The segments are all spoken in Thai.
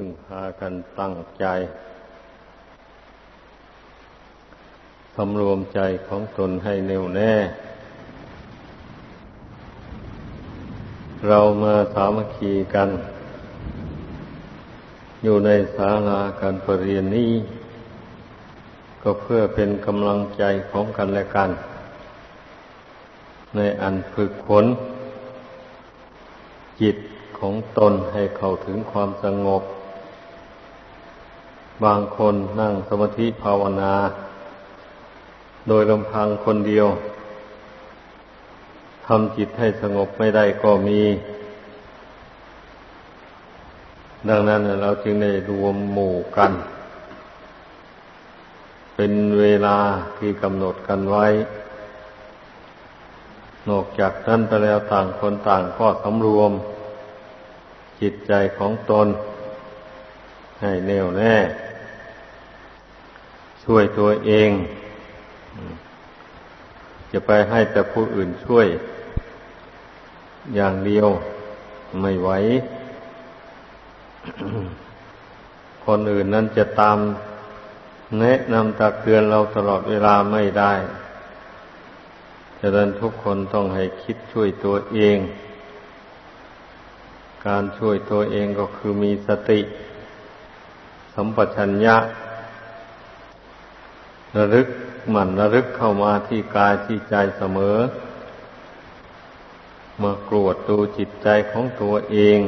พึ่งพากันตั้งใจสำรวมใจของตนให้แน่วแน่ เรามาสามัคคีกัน อยู่ในศาลาการประเรียนนี้ ก็เพื่อเป็นกำลังใจของกันและกัน ในอันฝึกฝนจิตของตนให้เข้าถึงความสงบ บางคนนั่งสมาธิภาวนา โดยลำพังคนเดียวทำจิตให้สงบไม่ได้ก็มี ดังนั้นเราจึงได้รวมหมู่กัน เป็นเวลาที่กำหนดกันไว้ นอกจากนั้นไปแล้วต่างคนต่างก็สำรวม จิตใจของตน ให้แน่วแน่ ช่วยตัวเอง จะไปให้แต่ผู้อื่นช่วย อย่างเดียวไม่ไหว คนอื่นนั้นจะตามแนะนำตักเตือนเราตลอดเวลาไม่ได้ฉะนั้นทุกคนต้องให้คิดช่วยตัวเอง การช่วยตัวเองก็คือมีสติ สัมปชัญญะ ระลึกหมั่นระลึกเข้ามาที่กายที่ใจเสมอ มากรวดดูจิตใจของตัวเอง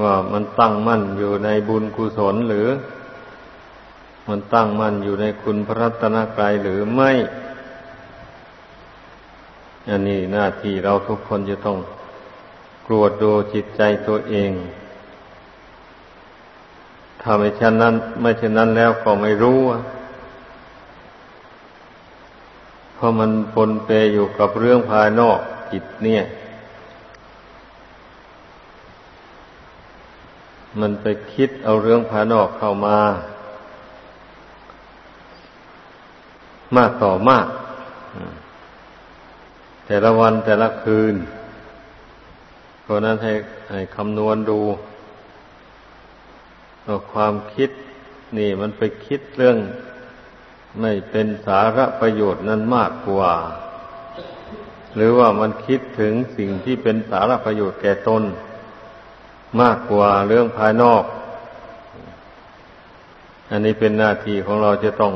ว่ามันตั้งมั่นอยู่ในบุญกุศลหรือ มันตั้งมั่นอยู่ในคุณพระรัตนกรัยหรือไม่อันนี้หน้าที่เราทุกคนจะต้องกรวดดูจิตใจตัวเอง ถ้าไม่เช่นนั้น ไม่เช่นนั้นแล้วก็ไม่รู้เพราะมันปนเปอยู่กับเรื่องภายนอกจิตเนี่ย มันไปคิดเอาเรื่องภายนอกเข้ามา มากต่อมาก แต่ละวันแต่ละคืนเพราะนั้นให้ให้คำนวณดู ความคิดนี่มันไปคิดเรื่องไม่เป็นสาระประโยชน์นั้นมากกว่า หรือว่ามันคิดถึงสิ่งที่เป็นสาระประโยชน์แก่ตน มากกว่าเรื่องภายนอก อันนี้เป็นหน้าที่ของเราจะต้อง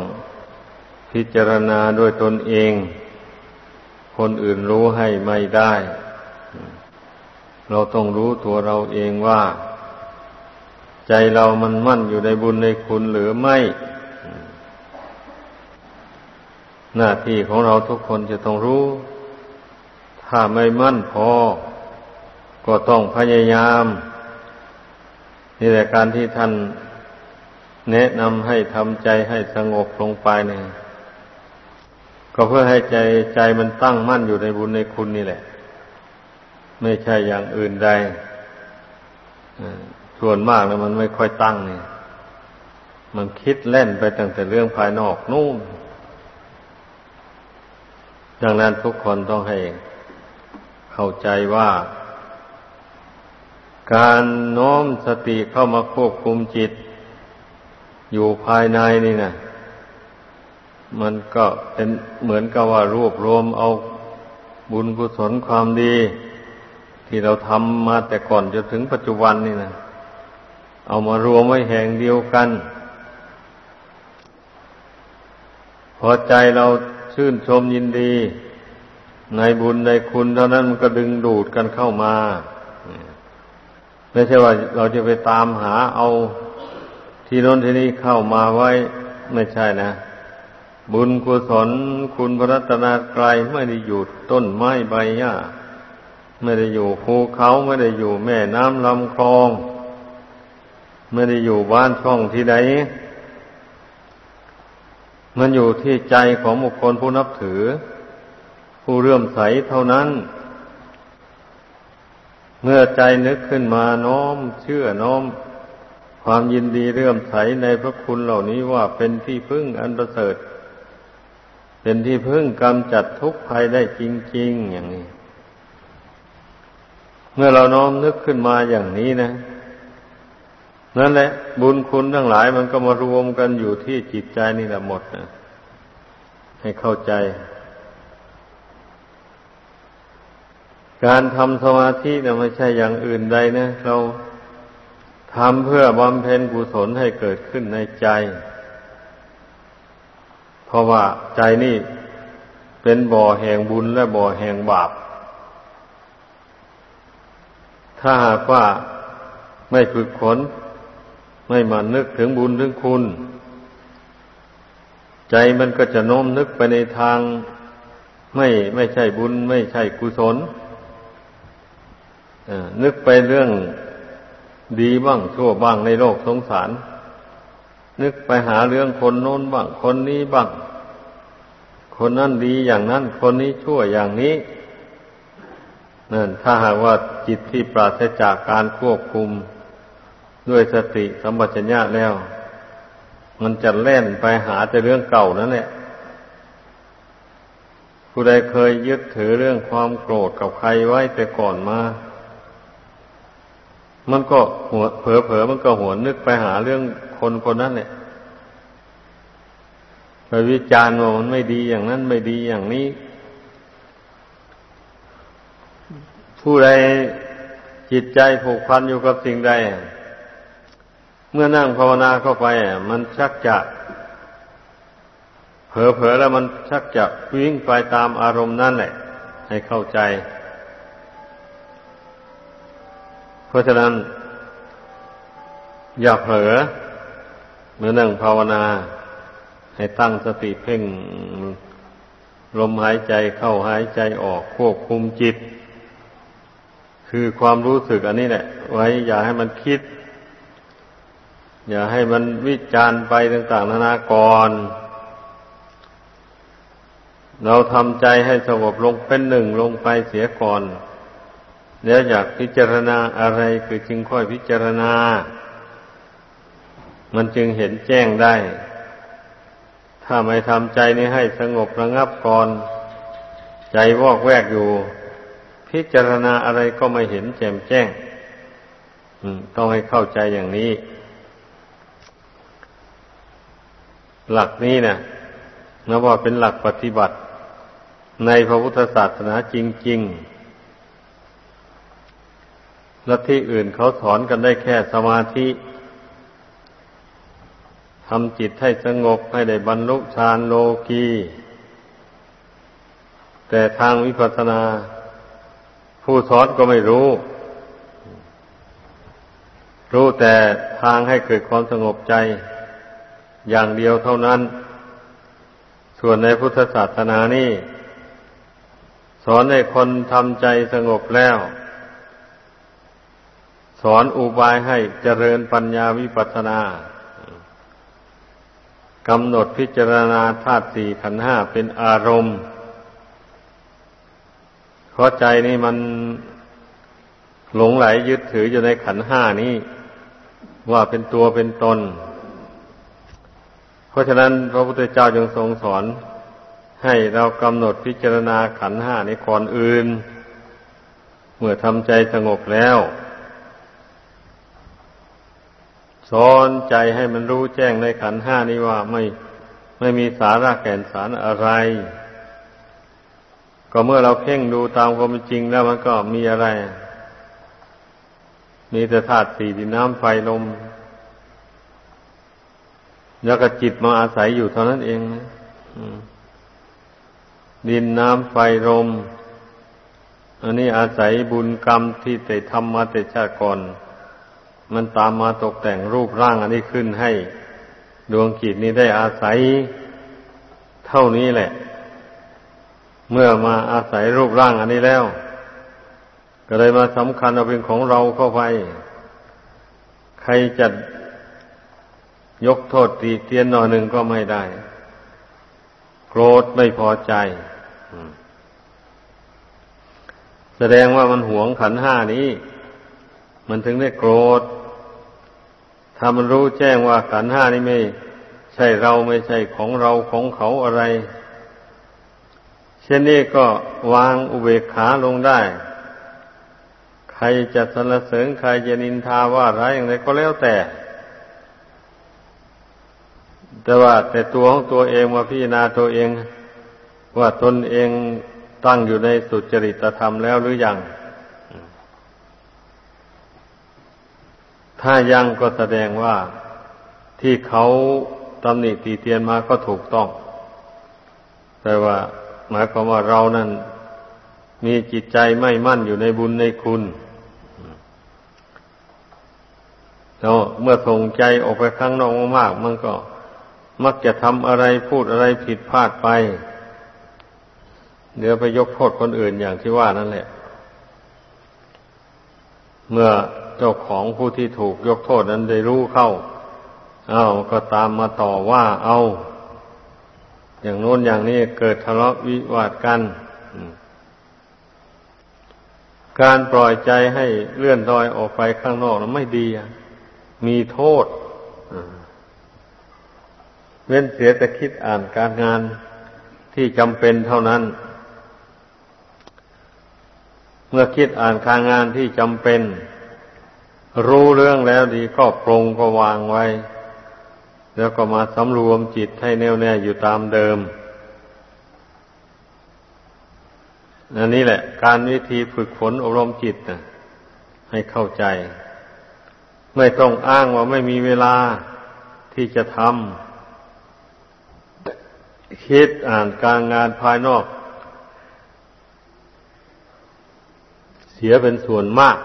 พิจารณาด้วยตนเอง คนอื่นรู้ให้ไม่ได้ เราต้องรู้ตัวเราเองว่า ใจเรามันมั่นอยู่ในบุญในคุณหรือไม่ หน้าที่ของเราทุกคนจะต้องรู้ ถ้าไม่มั่นพอ ก็ต้องพยายาม นี่แหละการที่ท่านแนะนำให้ทำใจให้สงบลงไปเนี่ยก็เพื่อให้ใจใจมันตั้งมั่นอยู่ในบุญในคุณนี่แหละ ไม่ใช่อย่างอื่นใด ส่วนมากแล้วมันไม่ค่อยตั้งเนี่ย มันคิดเล่นไปตั้งแต่เรื่องภายนอกนู่น ดังนั้นทุกคนต้องให้เข้าใจว่า การโน้มสติเข้ามาควบคุมจิต อยู่ภายในนี่นะมันก็เป็นเหมือนกับว่ารวบรวมเอาบุญกุศลความดี ที่เราทำมาแต่ก่อนจนถึงปัจจุบันนี่นะ เอามารวมไว้แห่งเดียวกัน พอใจเราชื่นชมยินดี ในบุญในคุณเท่านั้นมันก็ดึงดูดกันเข้ามาไม่ใช่ว่าเราจะไปตามหาเอาที่โน้นที่นี้เข้ามาไว้ไม่ใช่นะ บุญกุศลคุณพระรัตนากรไม่ได้หยุดต้นไม้ใบหญ้าไม่ได้อยู่ภูเขาไม่ได้อยู่แม่น้ำลำคลอง ไม่ได้อยู่บ้านช่องที่ใดมันอยู่ที่ใจของบุคคลผู้นับถือ ผู้เรื่มใสเท่านั้น เมื่อใจนึกขึ้นมาน้อมเชื่อน้อม ความยินดีเรื่มใสในพระคุณเหล่านี้ว่าเป็นที่พึ่งอันประเสริฐ เป็นที่พึ่งกำจัดทุกข์ภัยได้จริง ๆ อย่างนี้ เมื่อเราน้อมนึกขึ้นมาอย่างนี้นะ นั่นแหละ บุญคุณทั้งหลายมันก็มารวมกันอยู่ที่จิตใจนี่แหละหมดนะให้เข้าใจ การทำสมาธินี่ไม่ใช่อย่างอื่นใดนะ เราทำเพื่อบำเพ็ญกุศลให้เกิดขึ้นในใจ เพราะว่าใจนี่เป็นบ่อแห่งบุญและบ่อแห่งบาป ถ้าหากว่าไม่ฝึกฝน ไม่มานึกถึงบุญถึงคุณ ใจมันก็จะโน้มนึกไปในทาง ไม่ไม่ใช่บุญ ไม่ใช่กุศลนึกไปเรื่องดีบ้างชั่วบ้างในโลกสงสาร นึกไปหาเรื่องคนโน้นบ้าง คนนี้บ้าง คนนั้นดีอย่างนั้น คนนี้ชั่วอย่างนี้นั่นถ้าหากว่าจิตที่ปราศจากการควบคุม ด้วยสติสัมปชัญญะแล้ว มันจะเล่นไปหาแต่เรื่องเก่านั่นแหละผู้ใดเคยยึดถือเรื่องความโกรธกับใครไว้แต่ก่อนมา มันก็หัวเผลอเผลอมันก็หัวนึกไปหาเรื่องคนคนนั้นเนี่ยไปวิจารณ์ว่ามันไม่ดีอย่างนั้นไม่ดีอย่างนี้ ผู้ใดจิตใจผูกพันอยู่กับสิ่งใด เมื่อนั่งภาวนาเข้าไปมันชักจะ เผลอๆแล้วมันชักจะวิ่งไปตามอารมณ์นั่นแหละ ให้เข้าใจ เพราะฉะนั้น อย่าเผลอเมื่อนั่งภาวนา ให้ตั้งสติเพ่งลมหายใจเข้าหายใจออกควบคุมจิต คือความรู้สึกอันนี้แหละ ไว้อย่าให้มันคิด อย่าให้มันวิจารณ์ไปต่าง ๆ นานาก่อนเราทำใจให้สงบลงเป็นหนึ่งลงไปเสียก่อนแล้วอยากพิจารณาอะไรคือจึงค่อยพิจารณา มันจึงเห็นแจ้งได้ ถ้าไม่ทำใจนี้ให้สงบระงับก่อน ใจวอกแวกอยู่ พิจารณาอะไรก็ไม่เห็นแจ่มแจ้งต้องให้เข้าใจอย่างนี้ หลักนี้นะนับว่าเป็นหลักปฏิบัติ ในพระพุทธศาสนาจริงๆ และที่อื่นเขาสอนกันได้แค่สมาธิทำจิตให้สงบให้ได้บรรลุฌานโลกี แต่ทางวิปัสสนา ผู้สอนก็ไม่รู้ รู้แต่ทางให้เกิดความสงบใจ อย่างเดียวเท่านั้น ส่วนในพุทธศาสนานี่ สอนให้คนทำใจสงบแล้ว สอนอุบายให้เจริญปัญญาวิปัสสนากำหนดพิจารณาธาตุสี่ขันห้าเป็นอารมณ์ เพราะใจนี่มันหลงไหลยึดถืออยู่ในขันห้านี้ ว่าเป็นตัวเป็นตน ราะฉะนั้นพระพุทธเจ้าจึงทรงสอน ให้เรากำหนดพิจารณาขันห้าในก่อนอื่น เมื่อทำใจสงบแล้วสอนใจให้มันรู้แจ้งในขันห้านี้ว่าไม่ไม่มีสาระแก่นสารอะไร ก็เมื่อเราเพ่งดูตามความจริงแล้วมันก็มีอะไร มีแต่ธาตุสี่ดินน้ำไฟลม แล้วก็จิตมาอาศัยอยู่เท่านั้นเองนะดินน้ำไฟลมอันนี้อาศัยบุญกรรมที่แต่ทำมาแต่ชาติก่อน มันตามมาตกแต่งรูปร่างอันนี้ขึ้นให้ ดวงจิตนี้ได้อาศัยเท่านี้แหละ เมื่อมาอาศัยรูปร่างอันนี้แล้ว ก็เลยมาสำคัญเอาเป็นของเราเข้าไป ใครจะ ยกโทษตีเตียนหน่อยหนึ่งก็ไม่ได้ โกรธไม่พอใจ แสดงว่ามันหวงขันห้านี้ มันถึงได้โกรธ ถ้ามันรู้แจ้งว่าขันห้านี้ไม่ ใช่เราไม่ใช่ของเราของเขาอะไร เช่นนี้ก็วางอุเบกขาลงได้ใครจะสรรเสริญใครจะนินทาว่าร้ายอย่างไรก็แล้วแต่ แต่ว่าแต่ตัวของตัวเองว่าพิจารณาตัวเอง ว่าตนเองตั้งอยู่ในสุจริตธรรมแล้วหรือยัง ถ้ายังก็แสดงว่าที่เขาตำหนิตีเตียนมาก็ถูกต้อง แต่ว่า หมายความว่าเรานั้นมีจิตใจไม่มั่นอยู่ในบุญในคุณแล้วเมื่อส่งใจออกไปข้างนอกมากมันก็ มักจะทำอะไรพูดอะไรผิดพลาดไป เดี๋ยวไปยกโทษคนอื่นอย่างที่ว่านั่นแหละ เมื่อเจ้าของผู้ที่ถูกยกโทษนั้นได้รู้เข้า เอาก็ตามมาต่อว่าเอา อย่างโน้นอย่างนี้เกิดทะเลาะวิวาทกัน การปล่อยใจให้เลื่อนลอยออกไปข้างนอกนั้นไม่ดี มีโทษ เว้นเสียแต่คิดอ่านการงานที่จำเป็นเท่านั้น เมื่อคิดอ่านการงานที่จำเป็น รู้เรื่องแล้วดีก็ปรงก็วางไว้ แล้วก็มาสำรวมจิตให้แน่วแน่อยู่ตามเดิมอันนี้แหละ การวิธีฝึกฝนอบรมจิตนะให้เข้าใจ ไม่ต้องอ้างว่าไม่มีเวลาที่จะทำ คิดอ่านการงานภายนอก เสียเป็นส่วนมาก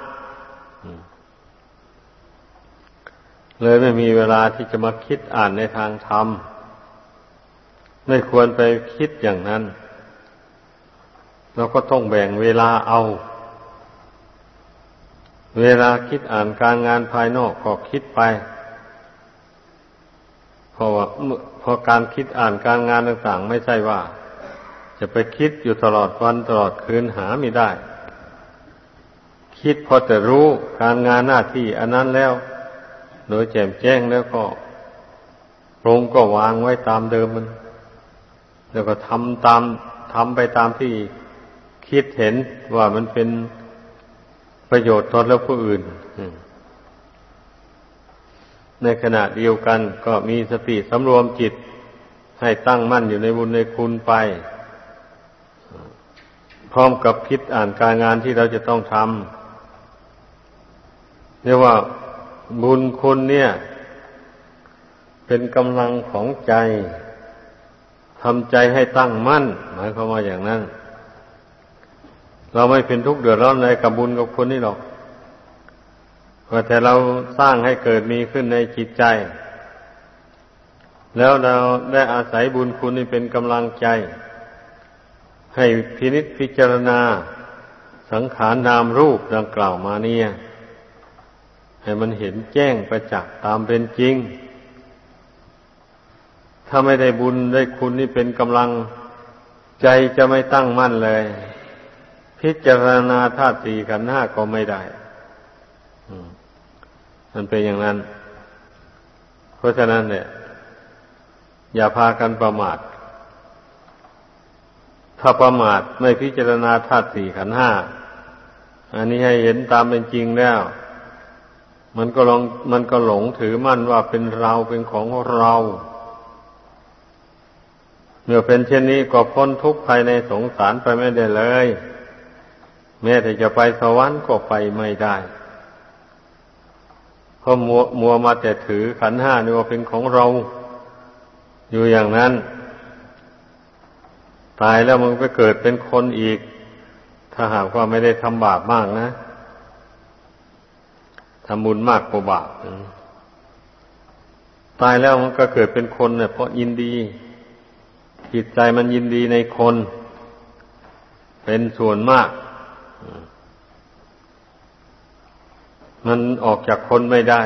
เลยไม่มีเวลาที่จะมาคิดอ่านในทางธรรม ไม่ควรไปคิดอย่างนั้น เราก็ต้องแบ่งเวลาเอา เวลาคิดอ่านการงานภายนอกก็คิดไป ว่าพอการคิดอ่านการงานต่างๆ ไม่ใช่ว่า จะไปคิดอยู่ตลอดวันตลอดคืนหาไม่ได้ คิดพอจะรู้การงานหน้าที่อันนั้นแล้ว โดยแจ่มแจ้งแล้วก็ปรงก็วางไว้ตามเดิมมัน แล้วก็ทำตามทำไปตามที่คิดเห็นว่ามันเป็นประโยชน์ตนและผู้อื่น ในขณะเดียวกันก็มีสติสำรวมจิตให้ตั้งมั่นอยู่ในบุญในคุณไป พร้อมกับคิดอ่านการงานที่เราจะต้องทำเรียกว่าบุญคุณเนี่ย เป็นกำลังของใจทำใจให้ตั้งมั่น หมายความว่าอย่างนั้น เราไม่เป็นทุกข์เดือดร้อนในกับบุญกับคุณนี่หรอก แต่เราสร้างให้เกิดมีขึ้นในจิตใจ แล้วเราได้อาศัยบุญคุณนี่เป็นกำลังใจ ให้พินิษพิจารณา สังขารนามรูปดังกล่าวมาเนี่ย ให้มันเห็นแจ้งประจักษ์ตามเป็นจริง ถ้าไม่ได้บุญได้คุณนี่เป็นกำลังใจจะไม่ตั้งมั่นเลย พิจารณาธาตุสี่กันห้าก็ไม่ได้ มันเป็นอย่างนั้น เพราะฉะนั้นเนี่ย อย่าพากันประมาท ถ้าประมาทไม่พิจารณาธาตุสี่ขันห้า อันนี้ให้เห็นตามเป็นจริงแล้ว มันก็ลองมันก็หลงถือมั่นว่าเป็นเราเป็นของเรา เมื่อเป็นเช่นนี้ก็พ้นทุกข์ภายในสงสารไปไม่ได้เลย แม้แต่จะไปสวรรค์ก็ไปไม่ได้ เพราะมัวมัวมาแต่ถือขันห้านี่ว่าเป็นของเรา อยู่อย่างนั้น ตายแล้วมันก็เกิดเป็นคนอีก ถ้าหากว่าไม่ได้ทำบาปมากนะทำบุญมากกว่าบาปตายแล้วมันก็เกิดเป็นคนเนี่ยเพราะยินดี จิตใจมันยินดีในคน เป็นส่วนมาก มันออกจากคนไม่ได้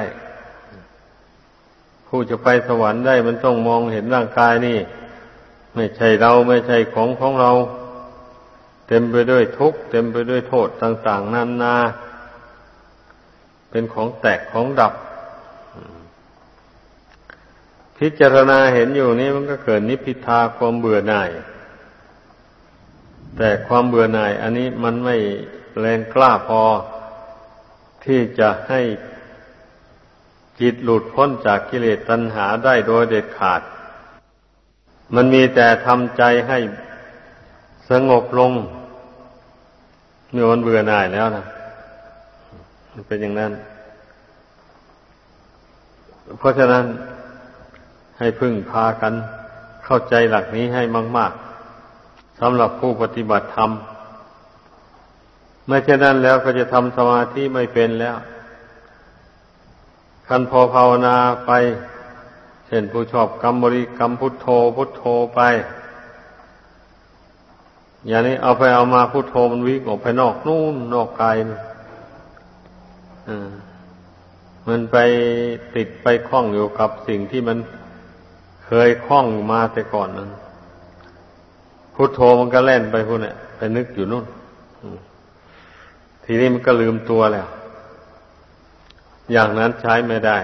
ผู้จะไปสวรรค์ได้ มันต้องมองเห็นร่างกายนี่ ไม่ใช่เราไม่ใช่ของของเรา เต็มไปด้วยทุกข์เต็มไปด้วยโทษต่าง ๆนานา เป็นของแตกของดับ พิจารณาเห็นอยู่นี่มันก็เกิดนิพพิทาความเบื่อหน่าย แต่ความเบื่อหน่าย อันนี้มันไม่แรงกล้าพอ ที่จะให้จิตหลุดพ้นจากกิเลสตัณหาได้โดยเด็ดขาด มันมีแต่ทำใจให้สงบลงเมื่อมันเบื่อหน่ายแล้วนะมันเป็นอย่างนั้น เพราะฉะนั้นให้พึ่งพากันเข้าใจหลักนี้ให้มาก ๆสำหรับผู้ปฏิบัติธรรม ไม่เช่นนั้นแล้วก็จะทำสมาธิไม่เป็นแล้ว คันพอภาวนาไป เช่นผู้ชอบกรรมบริกรรมพุทโธพุทโธไป อย่างนี้เอาไปเอามาพุทโธมันวิ่งออกไปนอกนู่นนอกกายมันไปติดไปคล้องอยู่กับสิ่งที่มันเคยคล้องมาแต่ก่อนนั้นพุทโธมันก็เล่นไปพวกนี้ไปนึกอยู่นู่น ทีนี้มันก็ลืมตัวแล้ว อย่างนั้นใช้ไม่ได้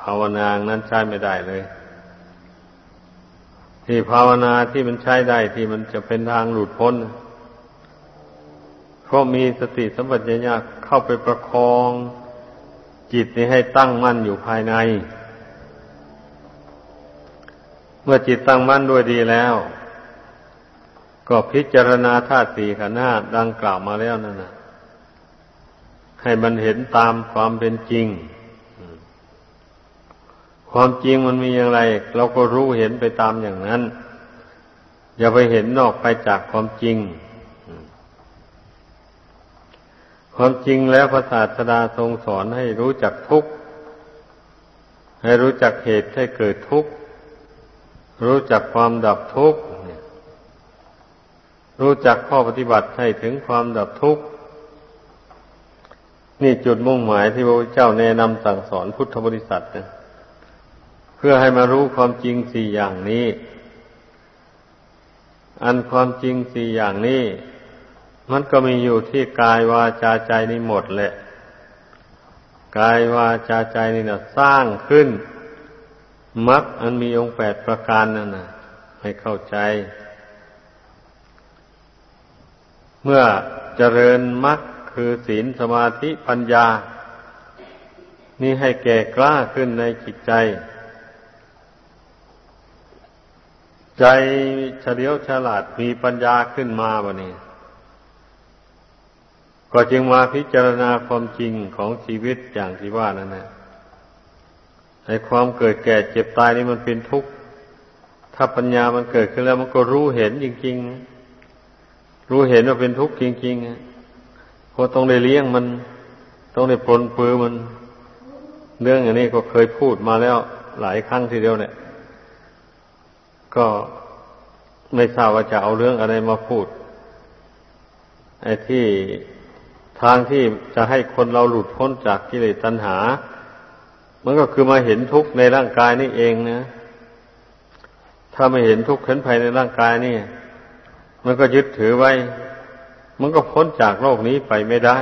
ภาวนานั้นใช้ไม่ได้เลย ที่ภาวนาที่มันใช้ได้ที่มันจะเป็นทางหลุดพ้นเพราะมีสติสัมปชัญญะเข้าไปประคองจิตนี้ให้ตั้งมั่นอยู่ภายใน เมื่อจิตตั้งมั่นด้วยดีแล้ว ก็พิจารณาธาตุสี่ขันธ์ห้าดังกล่าวมาแล้วนั่นนะ ให้มันเห็นตามความเป็นจริง ความจริงมันมีอย่างไร เราก็รู้เห็นไปตามอย่างนั้น อย่าไปเห็นนอกไปจากความจริง ความจริงแล้วพระศาสดาทรงสอนให้รู้จักทุกข์ ให้รู้จักเหตุให้เกิดทุกข์ รู้จักความดับทุกข์รู้จักข้อปฏิบัติให้ถึงความดับทุกข์ นี่จุดมุ่งหมายที่พระพุทธเจ้าแนะนำสั่งสอนพุทธบริษัทนะเพื่อให้มารู้ความจริงสี่อย่างนี้ อันความจริงสี่อย่างนี้ มันก็มีอยู่ที่กายวาจาใจนี่หมดแหละ กายวาจาใจนี่นะสร้างขึ้นมรรคอันมีองค์แปดประการนั่นนะให้เข้าใจ เมื่อเจริญมรรค คือศีลสมาธิปัญญา นี่ให้แก่กล้าขึ้นในจิตใจ ใจเฉลียวฉลาดมีปัญญาขึ้นมาบะนี้ ก็จึงมาพิจารณาความจริงของชีวิตอย่างที่ว่านั่นนะในความเกิดแก่เจ็บตายนี่มันเป็นทุกข์ ถ้าปัญญามันเกิดขึ้นแล้วมันก็รู้เห็นจริง ๆ รู้เห็นว่าเป็นทุกข์จริง ๆ พราะต้องได้เลี้ยงมัน ต้องได้ปลนปือมัน เรื่องอย่างนี้ก็เคยพูดมาแล้วหลายครั้งทีเดียวเนี่ย ก็ไม่ทราบว่าจะเอาเรื่องอะไรมาพูด ไอ้ที่ทางที่จะให้คนเราหลุดพ้นจากกิเลสตัณหา มันก็คือมาเห็นทุกข์ในร่างกายนี่เองนะ ถ้าไม่เห็นทุกข์เห็นภายในร่างกายนี่ มันก็ยึดถือไว้ มันก็พ้นจากโลกนี้ไปไม่ได้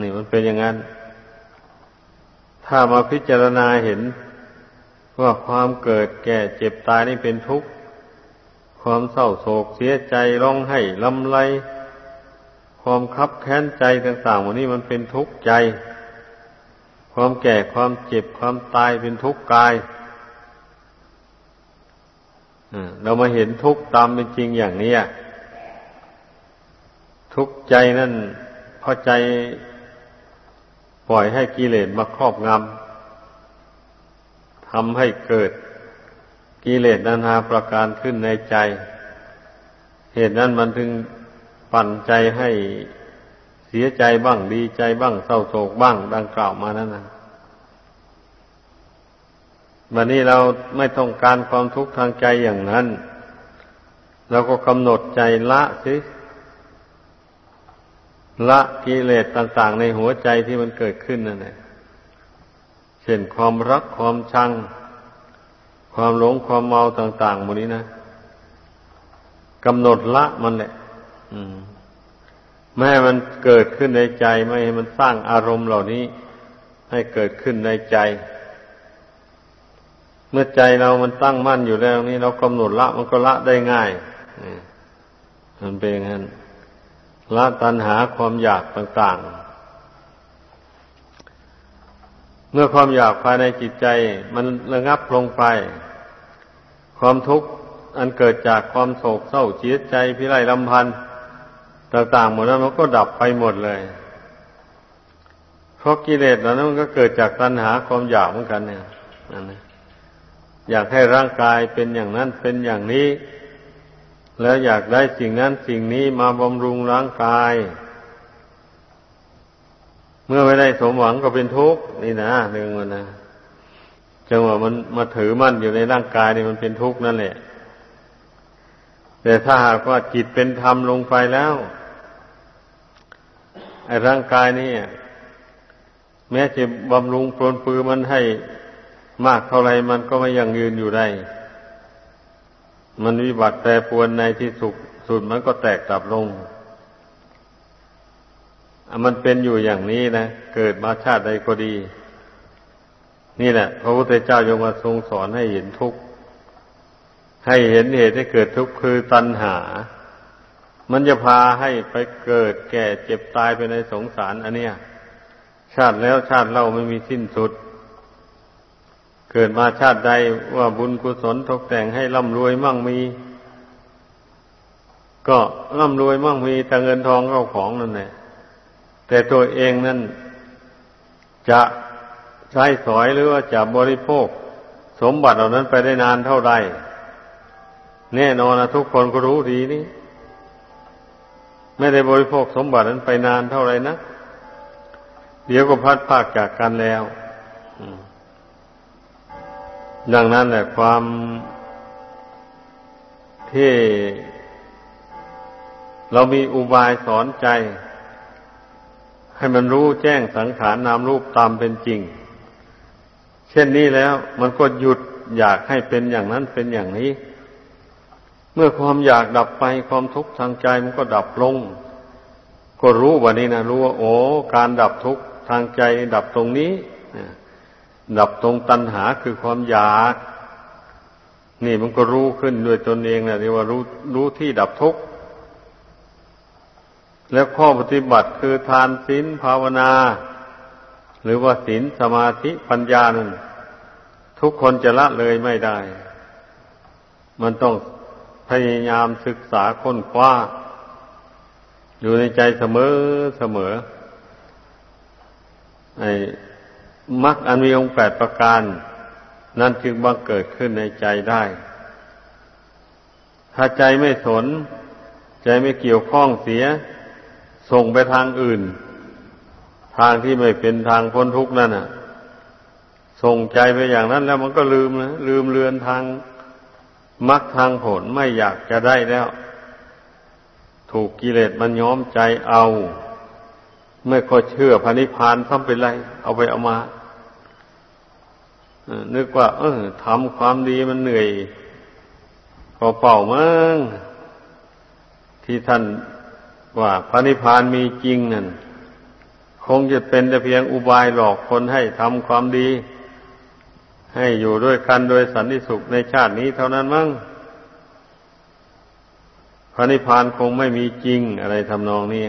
นี่มันเป็นอย่างนั้น ถ้ามาพิจารณาเห็นว่าความเกิดแก่เจ็บตายนี่เป็นทุกข์ ความเศร้าโศกเสียใจร้องไห้ลำไร ความคับแค้นใจต่างๆวันนี้มันเป็นทุกข์ใจ ความแก่ความเจ็บความตายเป็นทุกข์กายเรามาเห็นทุกข์ตามเป็นจริงอย่างนี้ ทุกข์ใจนั่นเพราะใจปล่อยให้กิเลสมาครอบงำทำให้เกิดกิเลสนานาประการขึ้นในใจ เหตุนั้นมันถึงปั่นใจให้เสียใจบ้างดีใจบ้างเศร้าโศกบ้างดังกล่าวมานั้นนะวันนี้เราไม่ต้องการความทุกข์ทางใจอย่างนั้น เราก็กำหนดใจละสิ ละกิเลสต่างๆ ในหัวใจที่มันเกิดขึ้นนั่นแหละเช่นความรักความชัง ความหลงความเมาต่างๆหมดนี้นะกำหนดละมันแหละไม่ให้มันเกิดขึ้นในใจ ไม่ให้มันสร้างอารมณ์เหล่านี้ ให้เกิดขึ้นในใจ เมื่อใจเรามันตั้งมั่นอยู่แล้วนี่เรากำหนดละมันก็ละได้ง่ายมันเป็นอย่างนั้น ละตัณหาความอยากต่างๆ เมื่อความอยากภายในจิตใจ มันระงับลงไป ความทุกข์อันเกิดจากความโศกเศร้าเสียใจพิไรลำพันธ์ต่างๆหมดนั้นมันก็ดับไปหมดเลย เพราะกิเลสเหล่านั้นมันก็เกิดจากตัณหาความอยากเหมือนกันเนี่ยนั่นนะอยากให้ร่างกายเป็นอย่างนั้นเป็นอย่างนี้ แล้วอยากได้สิ่งนั้นสิ่งนี้มาบำรุงร่างกาย เมื่อไม่ได้สมหวังก็เป็นทุกข์นี่นะหนึ่งมันนะจังหวะมันมาถือมั่นอยู่ในร่างกายนี่มันเป็นทุกข์นั่นแหละ แต่ถ้าหากว่าจิตเป็นธรรมลงไปแล้วไอ้ร่างกายนี่แม้จะบำรุงปรนปือมันให้มากเท่าไรมันก็ไม่ยังยืนอยู่ได้ มันวิบัติแปรปวนในที่สุดสุดมันก็แตกกลับลง มันเป็นอยู่อย่างนี้นะ เกิดมาชาติใดก็ดี นี่แหละพระพุทธเจ้ายงมาทรงสอนให้เห็นทุกข์ ให้เห็นเหตุให้เกิดทุกข์คือตัณหา มันจะพาให้ไปเกิดแก่เจ็บตายไปในสงสารอันเนี้ย ชาติแล้วชาติเล่าไม่มีสิ้นสุด เกิดมาชาติใดว่าบุญกุศลตกแต่งให้ร่ำรวยมั่งมี ก็ร่ำรวยมั่งมีแต่เงินทองเข้าของนั่นแหละแต่ตัวเองนั่นจะใช้สอยหรือว่าจะบริโภค สมบัติเหล่านั้นไปได้นานเท่าใดแน่นอนนะทุกคนก็รู้ดีนี่ไม่ได้บริโภคสมบัตินั้นไปนานเท่าไรนะ เดี๋ยวก็พัดภาคจากกันแล้วอืม ดังนั้นแหละความที่เรามีอุบายสอนใจ ให้มันรู้แจ้งสังขารนามรูปตามเป็นจริง เช่นนี้แล้วมันก็หยุดอยากให้เป็นอย่างนั้นเป็นอย่างนี้ เมื่อความอยากดับไปความทุกข์ทางใจมันก็ดับลง ก็รู้ว่านี้นะรู้ว่าโอ้การดับทุกข์ทางใจดับตรงนี้ ดับตรงตัณหาคือความอยาก นี่มันก็รู้ขึ้นด้วยตนเองนะเรียกว่ารู้รู้ที่ดับทุกข์แล้วข้อปฏิบัติคือทานศีลภาวนา หรือว่าศีลสมาธิปัญญานั้นทุกคนจะละเลยไม่ได้ มันต้องพยายามศึกษาค้นคว้า อยู่ในใจเสมอเสมอไอ มรรคอันมีองค์แปดประการ นั่นจึงบังเกิดขึ้นในใจได้ ถ้าใจไม่สน ใจไม่เกี่ยวข้องเสีย ส่งไปทางอื่น ทางที่ไม่เป็นทางพ้นทุกข์นั่นน่ะ ส่งใจไปอย่างนั้นแล้วมันก็ลืมนะลืมเลือนทางมรรคทางผลไม่อยากจะได้แล้ว ถูกกิเลสมันย้อมใจเอา ไม่ค่อยเชื่อพระนิพพานทำเป็นไร เอาไปเอามานึกว่า เออทำความดีมันเหนื่อยเปล่าๆมั้งที่ท่านว่าพระนิพพานมีจริงนั่นคงจะเป็นแต่เพียงอุบายหลอกคนให้ทำความดี ให้อยู่ด้วยกันโดยสันติสุขในชาตินี้เท่านั้นมั้งพระนิพพานคงไม่มีจริงอะไรทำนองนี้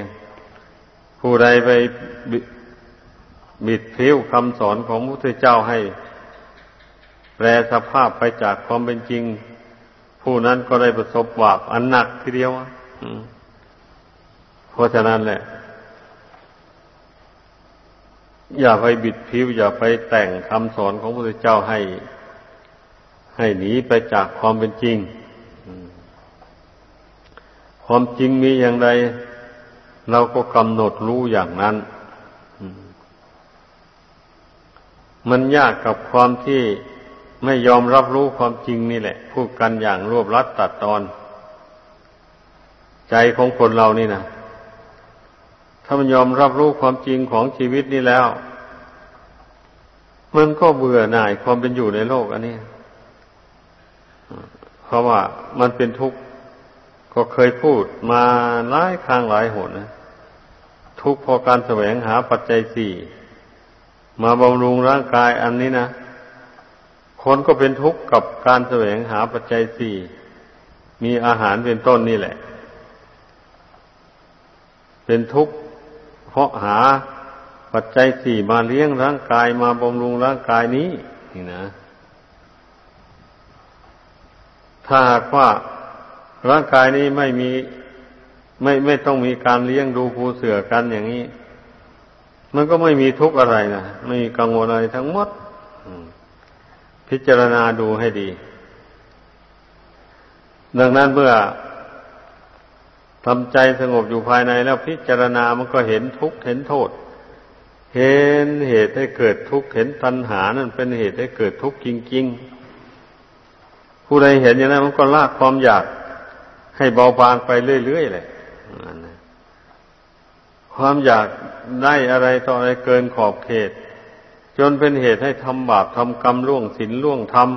ผู้ใดไปบิดพิ้วคำสอนของพระพุทธเจ้าให้ แปลสภาพไปจากความเป็นจริง ผู้นั้นก็ได้ประสบบาปอันหนักทีเดียวเพราะฉะนั้นแหละ อย่าไปบิดพิ้วอย่าไปแต่งคำสอนของพระพุทธเจ้าให้ ให้หนีไปจากความเป็นจริง ความจริงมีอย่างไร เราก็กำหนดรู้อย่างนั้น มันยากกับความที่ไม่ยอมรับรู้ความจริงนี่แหละ พูดกันอย่างรวบรัดตัดตอน ใจของคนเรานี่นะถ้ามันยอมรับรู้ความจริงของชีวิตนี่แล้ว มันก็เบื่อหน่ายความเป็นอยู่ในโลกอันนี้เพราะว่ามันเป็นทุกข์ ก็เคยพูดมาหลายครั้งหลายหนนะทุกข์เพราะการแสวงหาปัจจัยสี่มาบำรุงร่างกายอันนี้นะคนก็เป็นทุกข์กับการแสวงหาปัจจัยสี่มีอาหารเป็นต้นนี่แหละ เป็นทุกข์เพราะหาปัจจัยสี่มาเลี้ยงร่างกายมาบำรุงร่างกายนี้นี่นะ ถ้าหากว่า ร่างกายนี้ไม่มีไม่ไม่ต้องมีการเลี้ยงดูปูเสือกันอย่างนี้ มันก็ไม่มีทุกข์อะไรนะไม่มีกังวลอะไรทั้งหมดพิจารณาดูให้ดี ดังนั้นเมื่อทำใจสงบอยู่ภายในแล้วพิจารณามันก็เห็นทุกข์เห็นโทษ เห็นเหตุให้เกิดทุกข์เห็นตัณหานั่นเป็นเหตุให้เกิดทุกข์จริง ๆ ผู้ใดเห็นอย่างนั้นมันก็ละความอยาก ให้เบาบางไปเรื่อยๆเลยความอยากได้อะไรต่ออะไรเกินขอบเขต จนเป็นเหตุให้ทำบาปทำกรรมล่วงศีลล่วงธรรม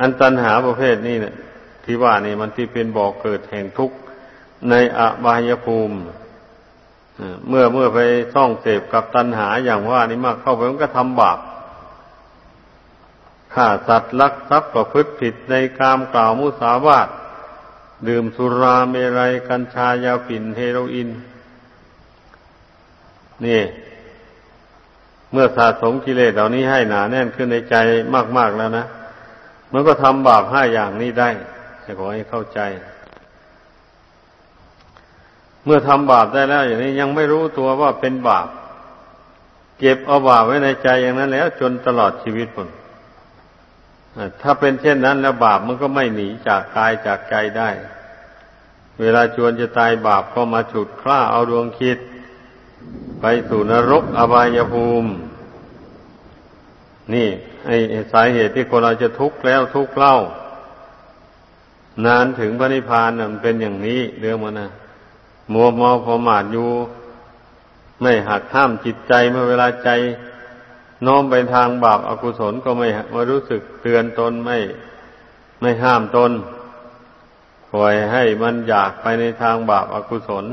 อันตันหาประเภทนี้เนี่ยที่ว่านี่มันที่เป็นบ่อกเกิดแห่งทุกข์ในอบายภูมิเมื่อเมื่อไปซ่องเสพกับตัณหาอย่างว่านี่มากเข้าไปมันก็ทำบาปฆ่าสัตว์ลักทรัพย์ประพฤติผิดในกามกล่าวมุสาวาท ดื่มสุราเมรัยกัญชายาฝิ่นเฮโรอีนนี่ เมื่อสะสมกิเลสเหล่านี้ให้หนาแน่นขึ้นในใจมาก ๆแล้วนะมันก็ทำบาปห้าอย่างนี้ได้ขอให้เข้าใจ เมื่อทำบาปได้แล้ว อย่างนี้ยังไม่รู้ตัวว่าเป็นบาป เก็บเอาบาปไว้ในใจอย่างนั้นแล้ว จนตลอดชีวิตผลถ้าเป็นเช่นนั้นแล้วบาปมันก็ไม่หนีจากกายจากใจได้ เวลาจวนจะตายบาปก็มาฉุดคล้าเอาดวงคิด ไปสู่นรกอบายภูมิ นี่ ไอ้สาเหตุที่คนเราจะทุกข์แล้วทุกข์เล่า นานถึงพระนิพพานมันเป็นอย่างนี้เรื่องมันนะมัวมอพอมาดอยู่ ไม่หักห้ามจิตใจเมื่อเวลาใจน้อมไปทางบาปอากุศลก็ไม่ม่รู้สึกเตือนตนไม่ ไม่ห้ามตน ปล่อยให้มันอยากไปในทางบาปอากุศล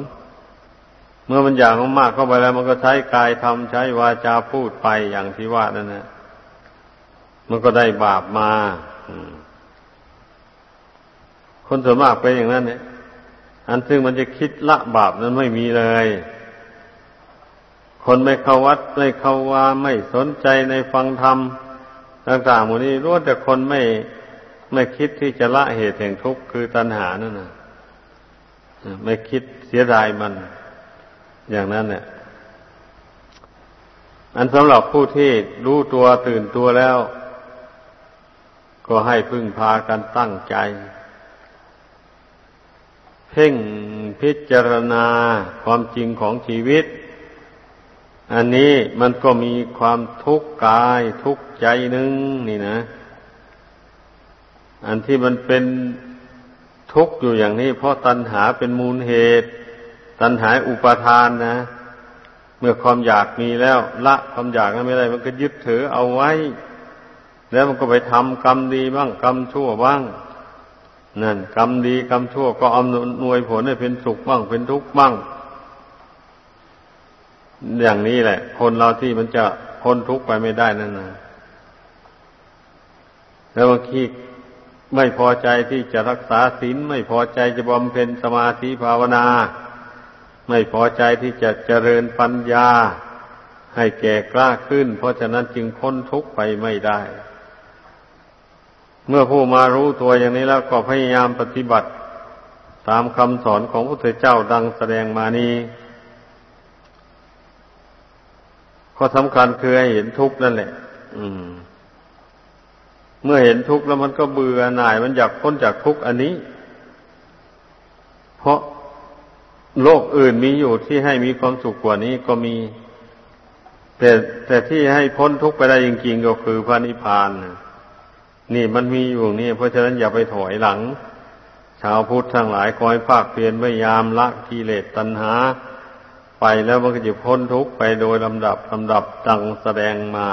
เมื่อมันอยากมากเข้าไปแล้ว มันก็ใช้กายทำใช้วาจาพูดไปอย่างที่ว่านั่นนะมันก็ได้บาปมาคนส่วนมากเป็นอย่างนั้นเนี่ยอันซึ่งมันจะคิดละบาปนั้นไม่มีเลย คนไม่เข้าวัดไม่เข้าวาไม่สนใจในฟังธรรมต่างๆหมดนี้รู้แต่คนไม่ ไม่คิดที่จะละเหตุแห่งทุกข์คือตัณหานั่นนะไม่คิดเสียดายมัน อย่างนั้นเนี่ยอันสำหรับผู้ที่รู้ตัวตื่นตัวแล้ว ก็ให้พึ่งพากันตั้งใจ เพ่งพิจารณาความจริงของชีวิต อันนี้มันก็มีความทุกข์กายทุกข์ใจนึงนี่นะ อันที่มันเป็นทุกข์อยู่อย่างนี้ เพราะตัณหาเป็นมูลเหตุ ตัณหาอุปทานนะ เมื่อความอยากมีแล้ว ละความอยากนั้นไม่ได้ มันก็ยึดถือเอาไว้ แล้วมันก็ไปทำกรรมดีบ้างกรรมชั่วบ้างนั่นกรรมดีกรรมชั่วก็อำนวยผลให้เป็นสุขบ้างเป็นทุกข์บ้าง อย่างนี้แหละ คนเราที่มันจะพ้นทุกข์ไปไม่ได้นั่นนะแล้วบางที ไม่พอใจที่จะรักษาศีลไม่พอใจจะบำเพ็ญสมาธิภาวนา ไม่พอใจที่จะเจริญปัญญา ให้แก่กล้าขึ้น เพราะฉะนั้นจึงพ้นทุกข์ไปไม่ได้ เมื่อผู้มารู้ตัวอย่างนี้แล้วก็พยายามปฏิบัติ ตามคำสอนของพระพุทธเจ้าดังแสดงมานี้ข้อสำคัญคือให้เห็นทุกข์นั่นแหละ อืม เมื่อเห็นทุกข์แล้วมันก็เบื่อหน่ายมันอยากพ้นจากทุกข์อันนี้ เพราะโลกอื่นมีอยู่ที่ให้มีความสุขกว่านี้ก็มี แต่แต่ที่ให้พ้นทุกข์ไปได้จริงๆก็คือพระนิพพาน นี่มันมีอยู่นี่ เพราะฉะนั้นอย่าไปถอยหลัง ชาวพุทธทั้งหลายคอยภาคเพียรพยายามละกิเลสตัณหา ไปแล้วมันก็จะพ้นทุกข์ไปโดยลำดับลำดับดังแสดงมา